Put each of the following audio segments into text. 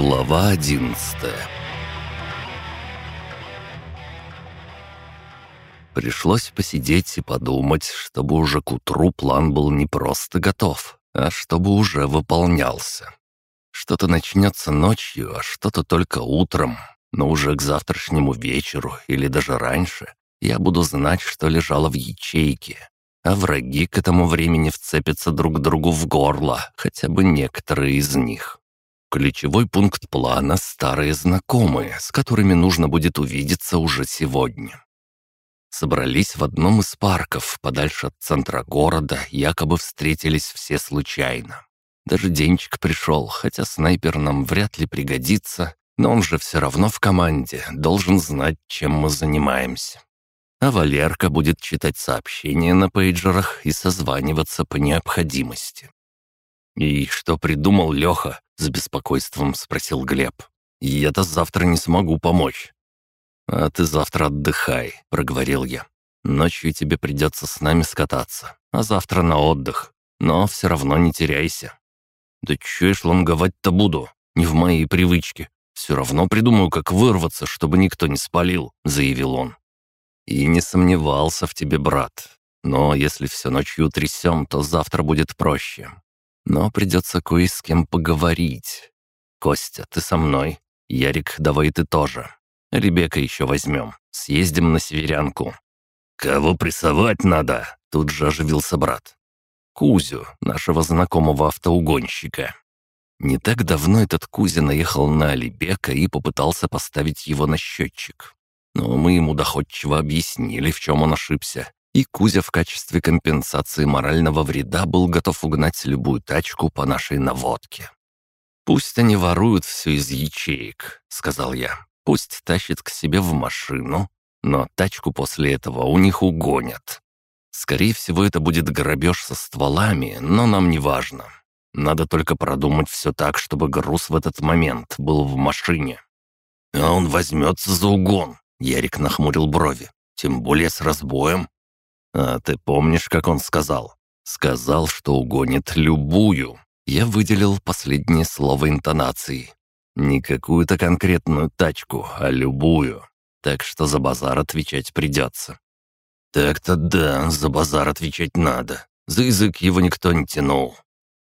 Глава одиннадцатая Пришлось посидеть и подумать, чтобы уже к утру план был не просто готов, а чтобы уже выполнялся. Что-то начнется ночью, а что-то только утром, но уже к завтрашнему вечеру или даже раньше я буду знать, что лежало в ячейке, а враги к этому времени вцепятся друг другу в горло, хотя бы некоторые из них. Ключевой пункт плана — старые знакомые, с которыми нужно будет увидеться уже сегодня. Собрались в одном из парков, подальше от центра города, якобы встретились все случайно. Даже Денчик пришел, хотя снайпер нам вряд ли пригодится, но он же все равно в команде, должен знать, чем мы занимаемся. А Валерка будет читать сообщения на пейджерах и созваниваться по необходимости. «И что придумал Леха?» — с беспокойством спросил Глеб. «Я-то завтра не смогу помочь». «А ты завтра отдыхай», — проговорил я. «Ночью тебе придется с нами скататься, а завтра на отдых. Но все равно не теряйся». «Да чё я шланговать-то буду? Не в моей привычке. Все равно придумаю, как вырваться, чтобы никто не спалил», — заявил он. «И не сомневался в тебе, брат. Но если все ночью трясем, то завтра будет проще. Но придется кое с кем поговорить. Костя, ты со мной. Ярик, давай ты тоже. Ребека еще возьмем. Съездим на северянку». «Кого прессовать надо?» Тут же оживился брат. Кузю, нашего знакомого автоугонщика. Не так давно этот Кузя наехал на Алибека и попытался поставить его на счетчик. Но мы ему доходчиво объяснили, в чем он ошибся, и Кузя в качестве компенсации морального вреда был готов угнать любую тачку по нашей наводке. «Пусть они воруют все из ячеек», — сказал я. «Пусть тащат к себе в машину, но тачку после этого у них угонят. Скорее всего, это будет грабеж со стволами, но нам не важно. Надо только продумать все так, чтобы груз в этот момент был в машине». «А он возьмется за угон», — Ярик нахмурил брови. «Тем более с разбоем». А ты помнишь, как он сказал? Сказал, что угонит любую. Я выделил последнее слово интонации. Не какую-то конкретную тачку, а любую. Так что за базар отвечать придется. Так-то да, за базар отвечать надо. За язык его никто не тянул.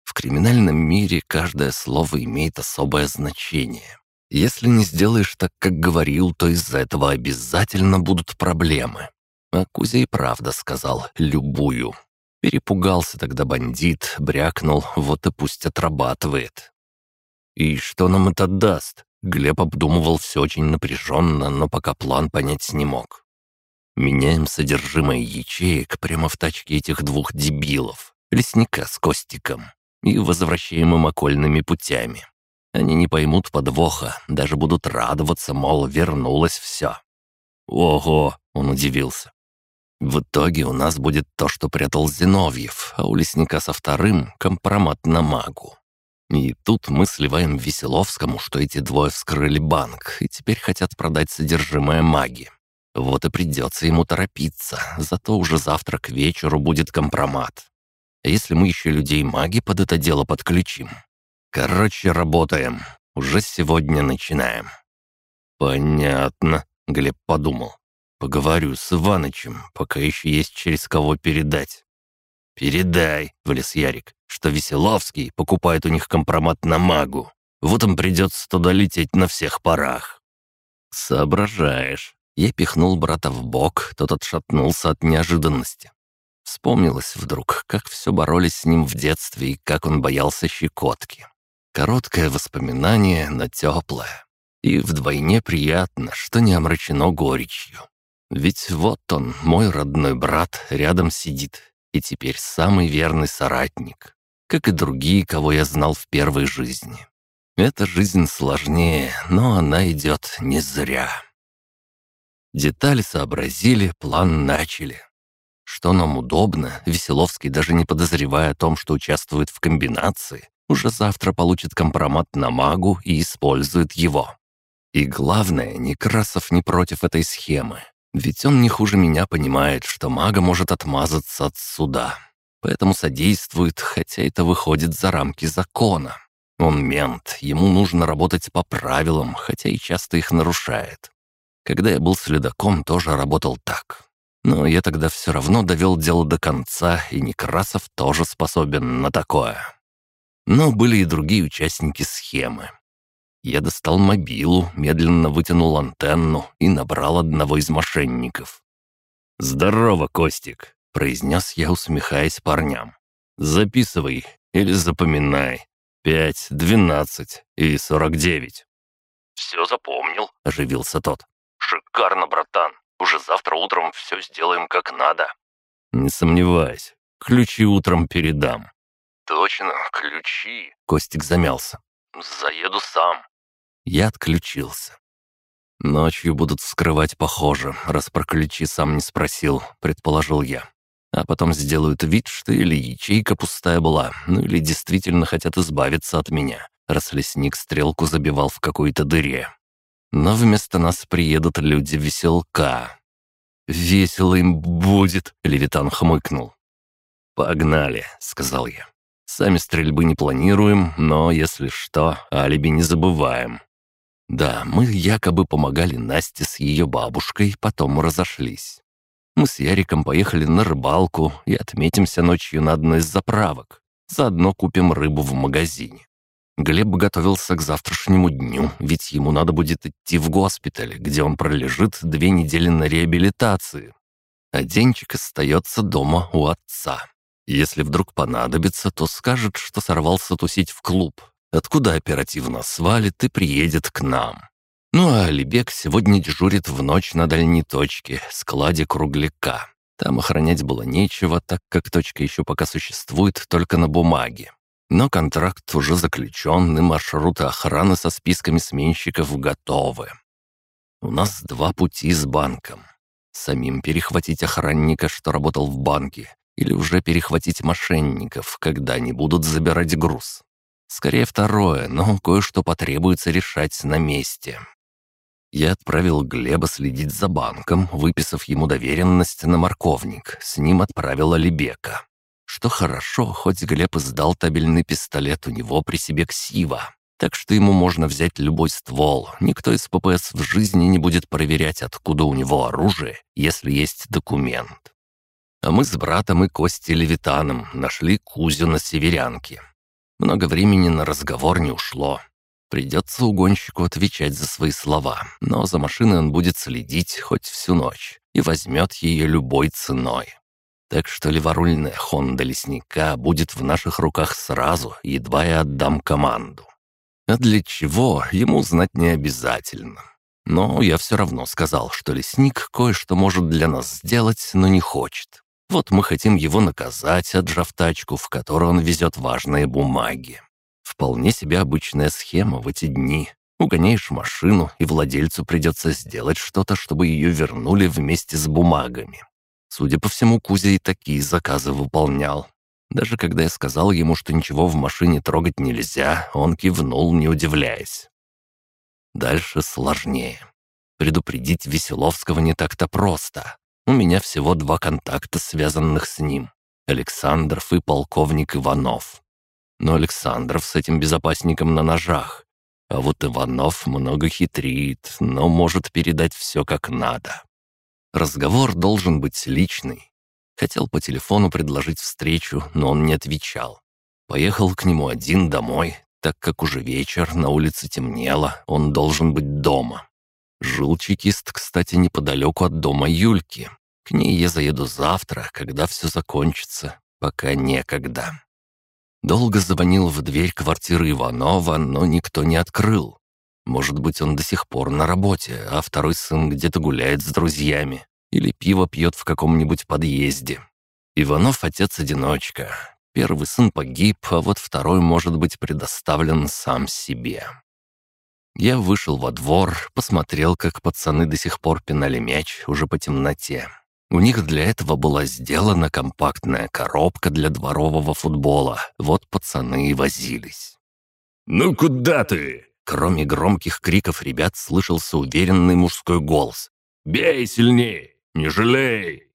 В криминальном мире каждое слово имеет особое значение. Если не сделаешь так, как говорил, то из-за этого обязательно будут проблемы. А Кузя и правда сказал «любую». Перепугался тогда бандит, брякнул, вот и пусть отрабатывает. «И что нам это даст?» Глеб обдумывал все очень напряженно, но пока план понять не мог. Меняем содержимое ячеек прямо в тачке этих двух дебилов, лесника с Костиком, и возвращаем им окольными путями. Они не поймут подвоха, даже будут радоваться, мол, вернулось все. «Ого!» — он удивился. В итоге у нас будет то, что прятал Зиновьев, а у лесника со вторым — компромат на магу. И тут мы сливаем Веселовскому, что эти двое вскрыли банк и теперь хотят продать содержимое маги. Вот и придется ему торопиться, зато уже завтра к вечеру будет компромат. Если мы еще людей маги под это дело подключим? Короче, работаем. Уже сегодня начинаем. Понятно, Глеб подумал. Поговорю с Иванычем, пока еще есть через кого передать». «Передай», — влез Ярик, «что Веселовский покупает у них компромат на магу. Вот им придется туда лететь на всех парах». «Соображаешь». Я пихнул брата в бок, тот отшатнулся от неожиданности. Вспомнилось вдруг, как все боролись с ним в детстве и как он боялся щекотки. Короткое воспоминание, но теплое. И вдвойне приятно, что не омрачено горечью. Ведь вот он, мой родной брат, рядом сидит, и теперь самый верный соратник, как и другие, кого я знал в первой жизни. Эта жизнь сложнее, но она идет не зря. Детали сообразили, план начали. Что нам удобно, Веселовский, даже не подозревая о том, что участвует в комбинации, уже завтра получит компромат на магу и использует его. И главное, Некрасов не против этой схемы. Ведь он не хуже меня понимает, что мага может отмазаться от суда. Поэтому содействует, хотя это выходит за рамки закона. Он мент, ему нужно работать по правилам, хотя и часто их нарушает. Когда я был следаком, тоже работал так. Но я тогда все равно довел дело до конца, и Некрасов тоже способен на такое. Но были и другие участники схемы. Я достал мобилу, медленно вытянул антенну и набрал одного из мошенников. «Здорово, Костик!» — произнес я, усмехаясь парням. «Записывай или запоминай. Пять, двенадцать и сорок девять». «Все запомнил», — оживился тот. «Шикарно, братан. Уже завтра утром все сделаем как надо». «Не сомневайся. Ключи утром передам». «Точно, ключи», — Костик замялся. «Заеду сам». Я отключился. «Ночью будут вскрывать похоже, раз про ключи сам не спросил», — предположил я. «А потом сделают вид, что или ячейка пустая была, ну или действительно хотят избавиться от меня, раз лесник стрелку забивал в какой-то дыре. Но вместо нас приедут люди веселка». «Весело им будет», — Левитан хмыкнул. «Погнали», — сказал я. «Сами стрельбы не планируем, но, если что, алиби не забываем». Да, мы якобы помогали Насте с ее бабушкой, потом разошлись. Мы с Яриком поехали на рыбалку и отметимся ночью на одной из заправок. Заодно купим рыбу в магазине. Глеб готовился к завтрашнему дню, ведь ему надо будет идти в госпиталь, где он пролежит две недели на реабилитации. А Денчик остается дома у отца. Если вдруг понадобится, то скажет, что сорвался тусить в клуб, откуда оперативно свалит и приедет к нам. Ну а Алибек сегодня дежурит в ночь на дальней точке, складе кругляка. Там охранять было нечего, так как точка еще пока существует только на бумаге. Но контракт уже заключен, и маршруты охраны со списками сменщиков готовы. У нас два пути с банком. Самим перехватить охранника, что работал в банке, или уже перехватить мошенников, когда они будут забирать груз. Скорее второе, но кое-что потребуется решать на месте. Я отправил Глеба следить за банком, выписав ему доверенность на морковник. С ним отправил Алибека. Что хорошо, хоть Глеб издал табельный пистолет, у него при себе ксива. Так что ему можно взять любой ствол. Никто из ППС в жизни не будет проверять, откуда у него оружие, если есть документ. А мы с братом и Костей Левитаном нашли Кузю на Северянке. Много времени на разговор не ушло. Придется угонщику отвечать за свои слова, но за машиной он будет следить хоть всю ночь и возьмет ее любой ценой. Так что леворульная Хонда лесника будет в наших руках сразу, едва я отдам команду. А для чего, ему знать не обязательно. Но я все равно сказал, что лесник кое-что может для нас сделать, но не хочет. Вот мы хотим его наказать, отжав тачку, в которой он везет важные бумаги. Вполне себе обычная схема в эти дни. Угоняешь машину, и владельцу придется сделать что-то, чтобы ее вернули вместе с бумагами. Судя по всему, Кузя и такие заказы выполнял. Даже когда я сказал ему, что ничего в машине трогать нельзя, он кивнул, не удивляясь. Дальше сложнее. Предупредить Веселовского не так-то просто. У меня всего два контакта, связанных с ним. Александров и полковник Иванов. Но Александров с этим безопасником на ножах. А вот Иванов много хитрит, но может передать все как надо. Разговор должен быть личный. Хотел по телефону предложить встречу, но он не отвечал. Поехал к нему один домой, так как уже вечер, на улице темнело, он должен быть дома. Жил чекист, кстати, неподалеку от дома Юльки. К ней я заеду завтра, когда все закончится, пока некогда. Долго звонил в дверь квартиры Иванова, но никто не открыл. Может быть, он до сих пор на работе, а второй сын где-то гуляет с друзьями или пиво пьет в каком-нибудь подъезде. Иванов отец-одиночка. Первый сын погиб, а вот второй может быть предоставлен сам себе. Я вышел во двор, посмотрел, как пацаны до сих пор пинали мяч уже по темноте. У них для этого была сделана компактная коробка для дворового футбола. Вот пацаны и возились. «Ну куда ты?» Кроме громких криков ребят слышался уверенный мужской голос. «Бей сильнее! Не жалей!»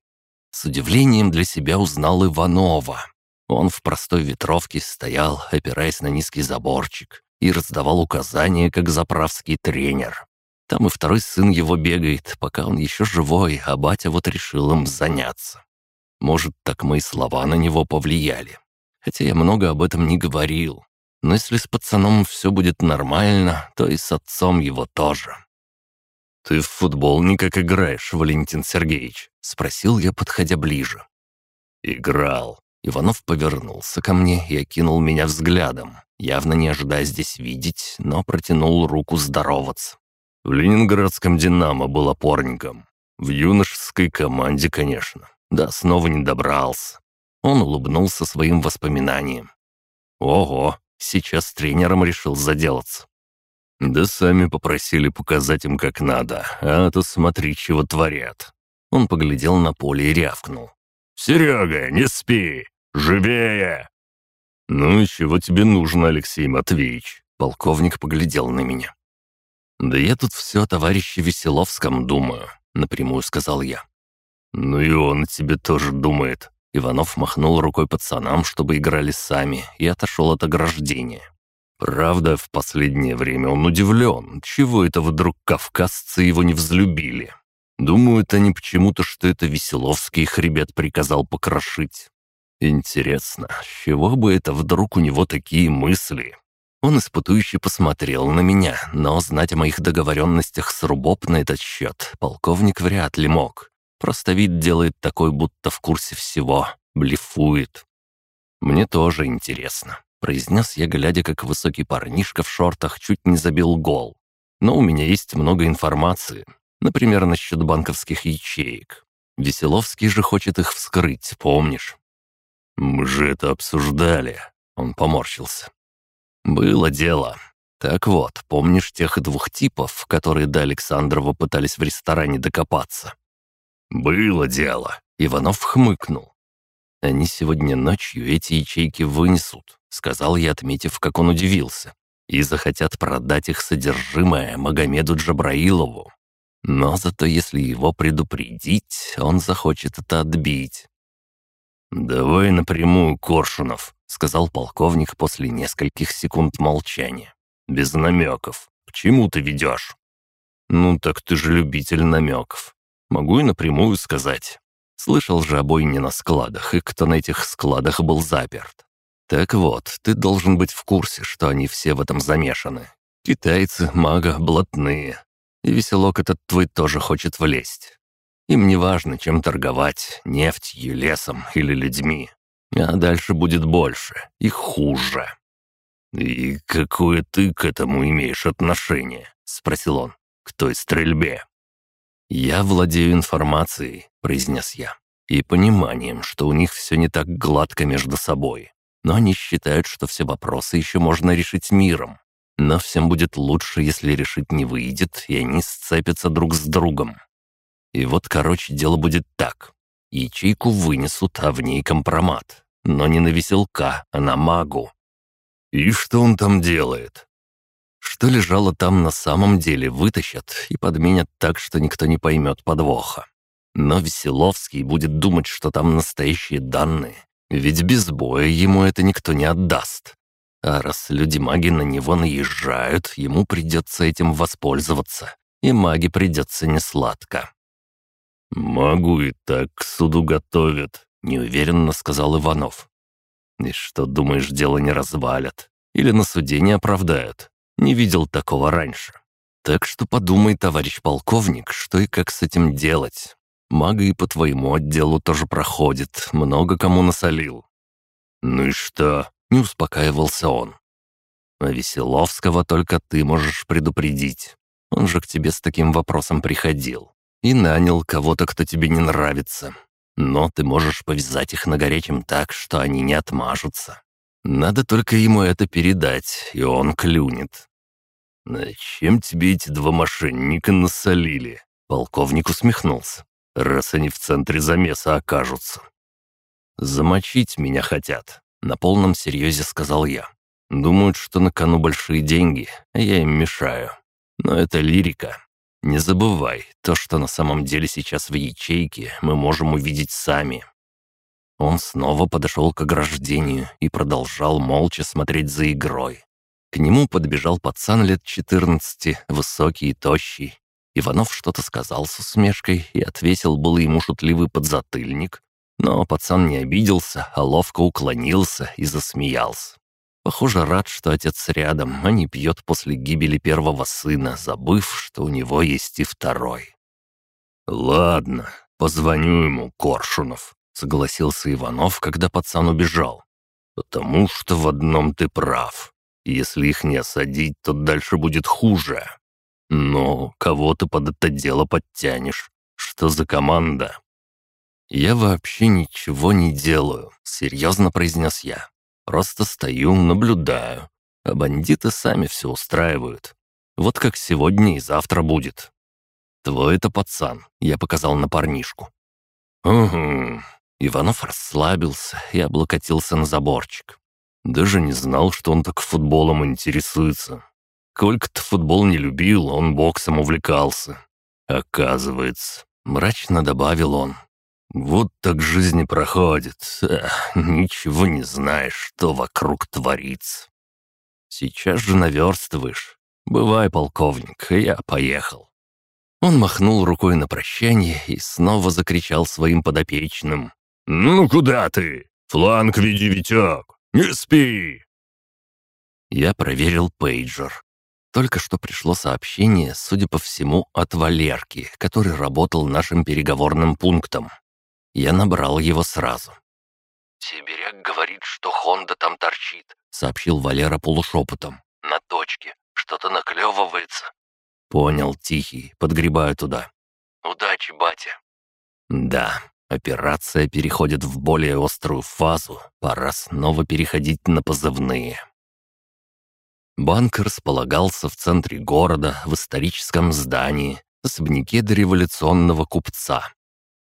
С удивлением для себя узнал Иванова. Он в простой ветровке стоял, опираясь на низкий заборчик. и раздавал указания, как заправский тренер. Там и второй сын его бегает, пока он еще живой, а батя вот решил им заняться. Может, так мои слова на него повлияли. Хотя я много об этом не говорил. Но если с пацаном все будет нормально, то и с отцом его тоже. «Ты в футбол никак играешь, Валентин Сергеевич?» — спросил я, подходя ближе. «Играл». Иванов повернулся ко мне и окинул меня взглядом, явно не ожидая здесь видеть, но протянул руку здороваться. В ленинградском «Динамо» был опорником. В юношеской команде, конечно. Да, снова не добрался. Он улыбнулся своим воспоминаниям. «Ого, сейчас тренером решил заделаться». «Да сами попросили показать им как надо, а то смотри, чего творят». Он поглядел на поле и рявкнул. «Серега, не спи! Живее!» «Ну и чего тебе нужно, Алексей Матвеевич?» Полковник поглядел на меня. «Да я тут все о товарище Веселовском думаю», — напрямую сказал я. «Ну и он тебе тоже думает». Иванов махнул рукой пацанам, чтобы играли сами, и отошел от ограждения. Правда, в последнее время он удивлен, чего это вдруг кавказцы его не взлюбили. Думают они почему-то, что это Веселовский их ребят приказал покрошить. Интересно, с чего бы это вдруг у него такие мысли? Он испытующе посмотрел на меня, но знать о моих договоренностях с Рубоп на этот счет полковник вряд ли мог. Просто вид делает такой, будто в курсе всего, блефует. Мне тоже интересно произнес я, глядя, как высокий парнишка в шортах чуть не забил гол. Но у меня есть много информации, например, насчет банковских ячеек. Веселовский же хочет их вскрыть, помнишь? Мы же это обсуждали. Он поморщился. Было дело. Так вот, помнишь тех двух типов, которые до Александрова пытались в ресторане докопаться? Было дело. Иванов хмыкнул. Они сегодня ночью эти ячейки вынесут сказал я, отметив, как он удивился. «И захотят продать их содержимое Магомеду Джабраилову. Но зато если его предупредить, он захочет это отбить». «Давай напрямую, Коршунов», — сказал полковник после нескольких секунд молчания. «Без намеков. К чему ты ведешь?» «Ну так ты же любитель намеков. Могу и напрямую сказать. Слышал же о бойне на складах, и кто на этих складах был заперт. Так вот, ты должен быть в курсе, что они все в этом замешаны. Китайцы, мага, блатные. И веселок этот твой тоже хочет влезть. Им не важно, чем торговать, нефтью, лесом или людьми. А дальше будет больше и хуже. «И какое ты к этому имеешь отношение?» — спросил он. «К той стрельбе». «Я владею информацией», — произнес я, «и пониманием, что у них все не так гладко между собой но они считают, что все вопросы еще можно решить миром. Но всем будет лучше, если решить не выйдет, и они сцепятся друг с другом. И вот, короче, дело будет так. Ячейку вынесут, а в ней компромат. Но не на веселка, а на магу. И что он там делает? Что лежало там на самом деле, вытащат и подменят так, что никто не поймет подвоха. Но Веселовский будет думать, что там настоящие данные, ведь без боя ему это никто не отдаст. А раз люди-маги на него наезжают, ему придется этим воспользоваться. И маги придется несладко. «Могу и так к суду готовят», — неуверенно сказал Иванов. «И что, думаешь, дело не развалят? Или на суде не оправдают? Не видел такого раньше. Так что подумай, товарищ полковник, что и как с этим делать. Мага и по твоему отделу тоже проходит, много кому насолил». «Ну и что?» — не успокаивался он. «А Веселовского только ты можешь предупредить. Он же к тебе с таким вопросом приходил. И нанял кого-то, кто тебе не нравится. Но ты можешь повязать их на горячем так, что они не отмажутся. Надо только ему это передать, и он клюнет». «Чем тебе эти два мошенника насолили?» Полковник усмехнулся раз они в центре замеса окажутся. «Замочить меня хотят», — на полном серьезе сказал я. «Думают, что на кону большие деньги, а я им мешаю. Но это лирика. Не забывай, то, что на самом деле сейчас в ячейке, мы можем увидеть сами». Он снова подошел к ограждению и продолжал молча смотреть за игрой. К нему подбежал пацан лет 14, высокий и тощий. Иванов что-то сказал с усмешкой и отвесил был ему шутливый подзатыльник, но пацан не обиделся, а ловко уклонился и засмеялся. Похоже, рад, что отец рядом, а не пьет после гибели первого сына, забыв, что у него есть и второй. «Ладно, позвоню ему, Коршунов», — согласился Иванов, когда пацан убежал. «Потому что в одном ты прав. Если их не осадить, то дальше будет хуже. Но кого ты под это дело подтянешь? Что за команда?» «Я вообще ничего не делаю», — серьезно произнес я. Просто стою, наблюдаю. А бандиты сами все устраивают. Вот как сегодня и завтра будет. Твой это пацан, я показал на парнишку. Угу. Иванов расслабился и облокотился на заборчик. Даже не знал, что он так футболом интересуется. Колька-то футбол не любил, он боксом увлекался. Оказывается, мрачно добавил он. Вот так жизнь проходит. Эх, ничего не знаешь, что вокруг творится. Сейчас же наверстываешь. Бывай, полковник, я поехал. Он махнул рукой на прощание и снова закричал своим подопечным. «Ну куда ты? Фланг веди, Витек! Не спи!» Я проверил пейджер. Только что пришло сообщение, судя по всему, от Валерки, который работал нашим переговорным пунктом. Я набрал его сразу. «Сибиряк говорит, что Хонда там торчит», — сообщил Валера полушепотом. «На точке. Что-то наклевывается». «Понял, Тихий. Подгребаю туда». «Удачи, батя». «Да, операция переходит в более острую фазу. Пора снова переходить на позывные». Банк располагался в центре города, в историческом здании, особняке дореволюционного купца.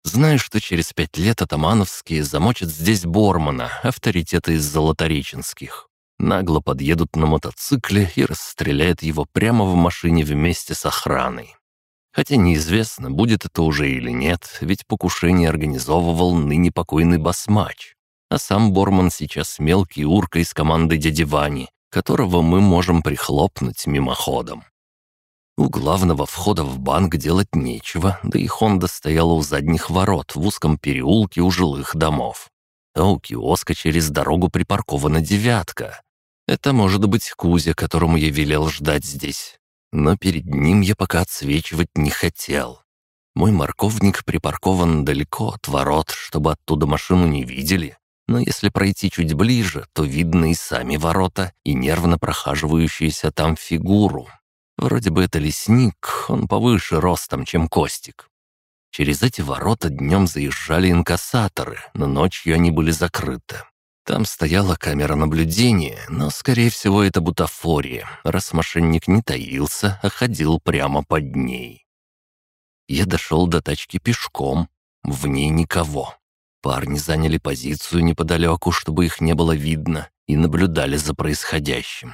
Знаю, что через пять лет атамановские замочат здесь Бормана, авторитета из Золотореченских. Нагло подъедут на мотоцикле и расстреляют его прямо в машине вместе с охраной. Хотя неизвестно, будет это уже или нет, ведь покушение организовывал ныне покойный басмач. А сам Борман сейчас мелкий урка из команды дяди Вани, которого мы можем прихлопнуть мимоходом. У главного входа в банк делать нечего, да и Хонда стояла у задних ворот в узком переулке у жилых домов. А у киоска через дорогу припаркована девятка. Это может быть Кузя, которому я велел ждать здесь. Но перед ним я пока отсвечивать не хотел. Мой морковник припаркован далеко от ворот, чтобы оттуда машину не видели. Но если пройти чуть ближе, то видно и сами ворота, и нервно прохаживающуюся там фигуру, Вроде бы это лесник, он повыше ростом, чем Костик. Через эти ворота днем заезжали инкассаторы, но ночью они были закрыты. Там стояла камера наблюдения, но, скорее всего, это бутафория, раз мошенник не таился, а ходил прямо под ней. Я дошел до тачки пешком, в ней никого. Парни заняли позицию неподалеку, чтобы их не было видно, и наблюдали за происходящим.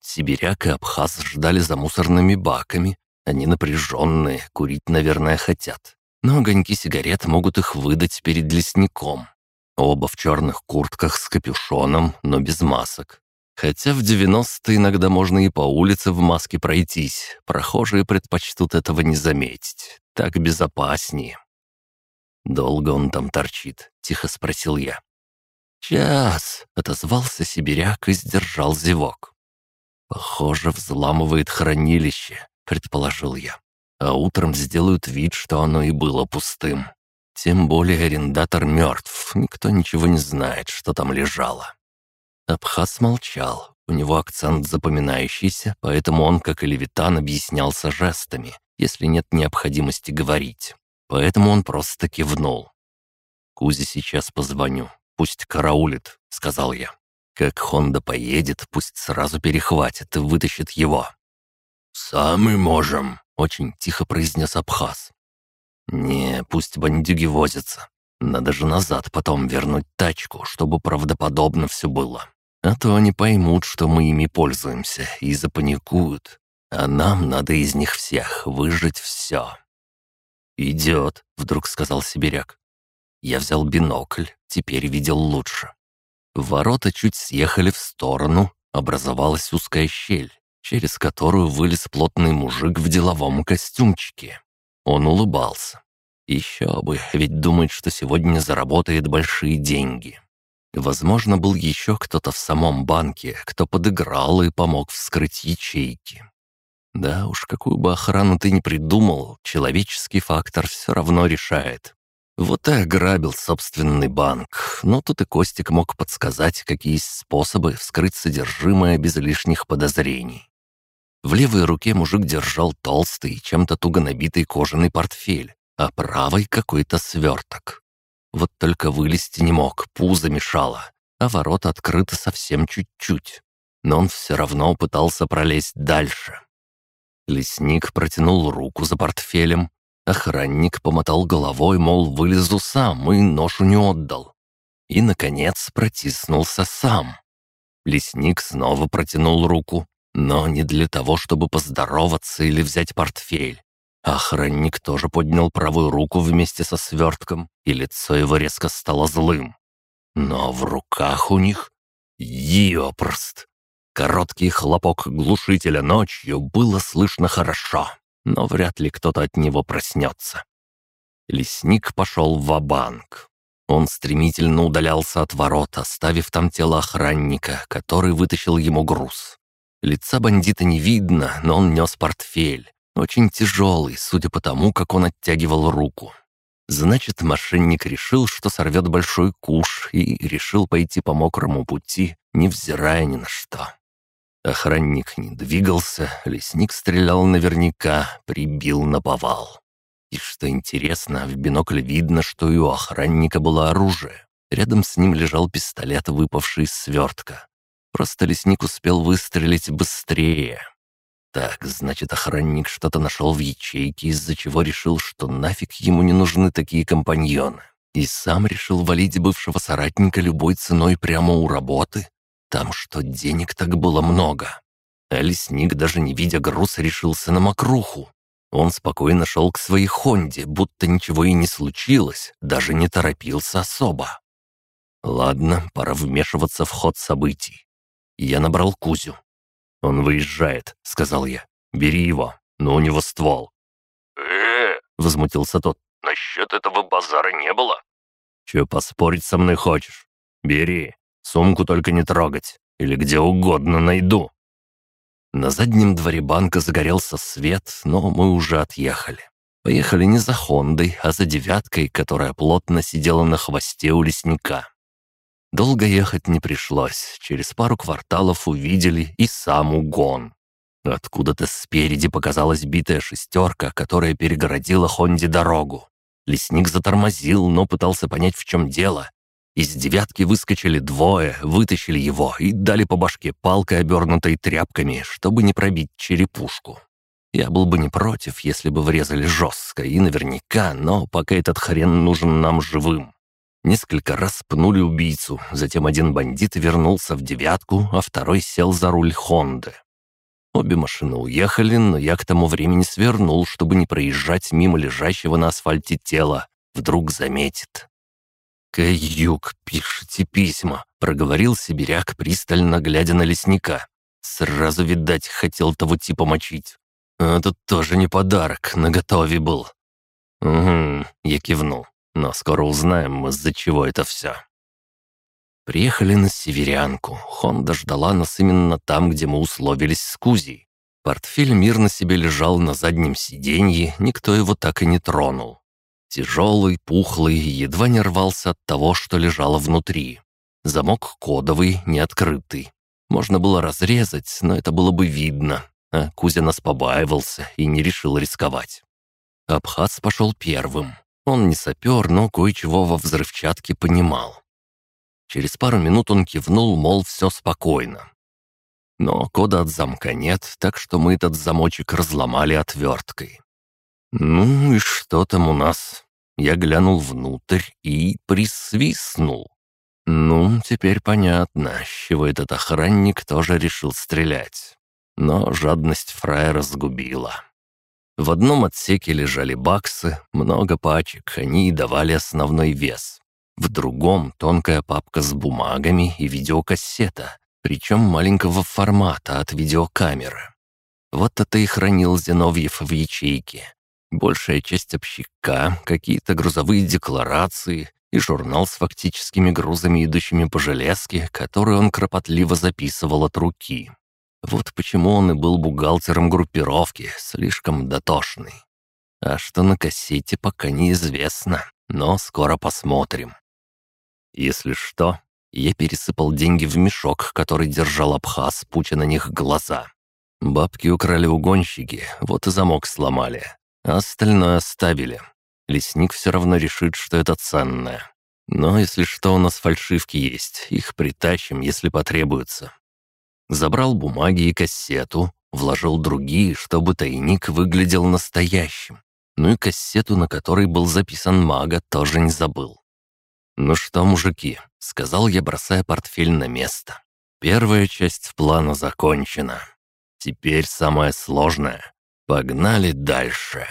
Сибиряк и Абхаз ждали за мусорными баками. Они напряженные, курить, наверное, хотят. Но огоньки сигарет могут их выдать перед лесником. Оба в черных куртках с капюшоном, но без масок. Хотя в 90-е иногда можно и по улице в маске пройтись. Прохожие предпочтут этого не заметить. Так безопаснее. «Долго он там торчит?» — тихо спросил я. «Час», — отозвался сибиряк и сдержал зевок. «Похоже, взламывает хранилище», — предположил я. «А утром сделают вид, что оно и было пустым. Тем более арендатор мертв, никто ничего не знает, что там лежало». Абхаз молчал, у него акцент запоминающийся, поэтому он, как и Левитан, объяснялся жестами, если нет необходимости говорить. Поэтому он просто кивнул. «Кузе сейчас позвоню, пусть караулит», — сказал я. Как Хонда поедет, пусть сразу перехватит и вытащит его. «Сами можем», — очень тихо произнес Абхаз. «Не, пусть бандюги возятся. Надо же назад потом вернуть тачку, чтобы правдоподобно все было. А то они поймут, что мы ими пользуемся, и запаникуют. А нам надо из них всех выжить все». «Идет», — вдруг сказал сибиряк. Я взял бинокль, теперь видел лучше. Ворота чуть съехали в сторону, образовалась узкая щель, через которую вылез плотный мужик в деловом костюмчике. Он улыбался. Еще бы, ведь думает, что сегодня заработает большие деньги. Возможно, был еще кто-то в самом банке, кто подыграл и помог вскрыть ячейки. Да уж, какую бы охрану ты ни придумал, человеческий фактор все равно решает. Вот и ограбил собственный банк, но тут и Костик мог подсказать, какие есть способы вскрыть содержимое без лишних подозрений. В левой руке мужик держал толстый, чем-то туго набитый кожаный портфель, а правой какой-то сверток. Вот только вылезти не мог, пузо мешало, а ворота открыты совсем чуть-чуть. Но он все равно пытался пролезть дальше. Лесник протянул руку за портфелем. Охранник помотал головой, мол, вылезу сам, и ношу не отдал. И, наконец, протиснулся сам. Лесник снова протянул руку, но не для того, чтобы поздороваться или взять портфель. Охранник тоже поднял правую руку вместе со свертком, и лицо его резко стало злым. Но в руках у них... Ёпрст! Короткий хлопок глушителя ночью было слышно хорошо, но вряд ли кто-то от него проснется. Лесник пошел в банк Он стремительно удалялся от ворот, оставив там тело охранника, который вытащил ему груз. Лица бандита не видно, но он нес портфель. Очень тяжелый, судя по тому, как он оттягивал руку. Значит, мошенник решил, что сорвет большой куш, и решил пойти по мокрому пути, невзирая ни на что. Охранник не двигался, лесник стрелял наверняка, прибил на повал. И что интересно, в бинокль видно, что и у охранника было оружие. Рядом с ним лежал пистолет, выпавший из свертка. Просто лесник успел выстрелить быстрее. Так, значит, охранник что-то нашел в ячейке, из-за чего решил, что нафиг ему не нужны такие компаньоны. И сам решил валить бывшего соратника любой ценой прямо у работы, там что, денег так было много. А лесник, даже не видя груз, решился на мокруху. Он спокойно шел к своей Хонде, будто ничего и не случилось, даже не торопился особо. Ладно, пора вмешиваться в ход событий. Я набрал Кузю. «Он выезжает», — сказал я. «Бери его, но у него ствол». «Э-э-э», возмутился тот. «Насчет этого базара не было?» «Че, поспорить со мной хочешь? Бери, Сумку только не трогать, или где угодно найду». На заднем дворе банка загорелся свет, но мы уже отъехали. Поехали не за Хондой, а за девяткой, которая плотно сидела на хвосте у лесника. Долго ехать не пришлось, через пару кварталов увидели и сам угон. Откуда-то спереди показалась битая шестерка, которая перегородила Хонде дорогу. Лесник затормозил, но пытался понять, в чем дело, из девятки выскочили двое, вытащили его и дали по башке палкой, обернутой тряпками, чтобы не пробить черепушку. Я был бы не против, если бы врезали жестко и наверняка, но пока этот хрен нужен нам живым. Несколько раз пнули убийцу, затем один бандит вернулся в девятку, а второй сел за руль Хонды. Обе машины уехали, но я к тому времени свернул, чтобы не проезжать мимо лежащего на асфальте тела. Вдруг заметит. «Каюк, пишите письма», — проговорил сибиряк, пристально глядя на лесника. «Сразу, видать, хотел того типа мочить. А тут тоже не подарок, наготове был». «Угу», — я кивнул. «Но скоро узнаем, из-за чего это все». Приехали на Северянку. Хонда ждала нас именно там, где мы условились с Кузей. Портфель мирно себе лежал на заднем сиденье, никто его так и не тронул. Тяжелый, пухлый, едва не рвался от того, что лежало внутри. Замок кодовый, не открытый. Можно было разрезать, но это было бы видно. А Кузя нас побаивался и не решил рисковать. Абхаз пошел первым. Он не сапер, но кое-чего во взрывчатке понимал. Через пару минут он кивнул, мол, все спокойно. Но кода от замка нет, так что мы этот замочек разломали отверткой. «Ну и что там у нас?» Я глянул внутрь и присвистнул. Ну, теперь понятно, с чего этот охранник тоже решил стрелять. Но жадность фраера сгубила. В одном отсеке лежали баксы, много пачек, они и давали основной вес. В другом — тонкая папка с бумагами и видеокассета. причем маленького формата от видеокамеры. Вот это и хранил Зиновьев в ячейке. Большая часть общика, какие-то грузовые декларации и журнал с фактическими грузами, идущими по железке, который он кропотливо записывал от руки. Вот почему он и был бухгалтером группировки, слишком дотошный. А что на кассете, пока неизвестно, но скоро посмотрим. Если что, я пересыпал деньги в мешок, который держал Абхаз, пуча на них глаза. Бабки украли угонщики, вот и замок сломали. А остальное оставили. Лесник все равно решит, что это ценное. Но если что, у нас фальшивки есть, их притащим, если потребуется. Забрал бумаги и кассету, вложил другие, чтобы тайник выглядел настоящим. Ну и кассету, на которой был записан мага, тоже не забыл. «Ну что, мужики», — сказал я, бросая портфель на место. «Первая часть плана закончена. Теперь самое сложное. Погнали дальше.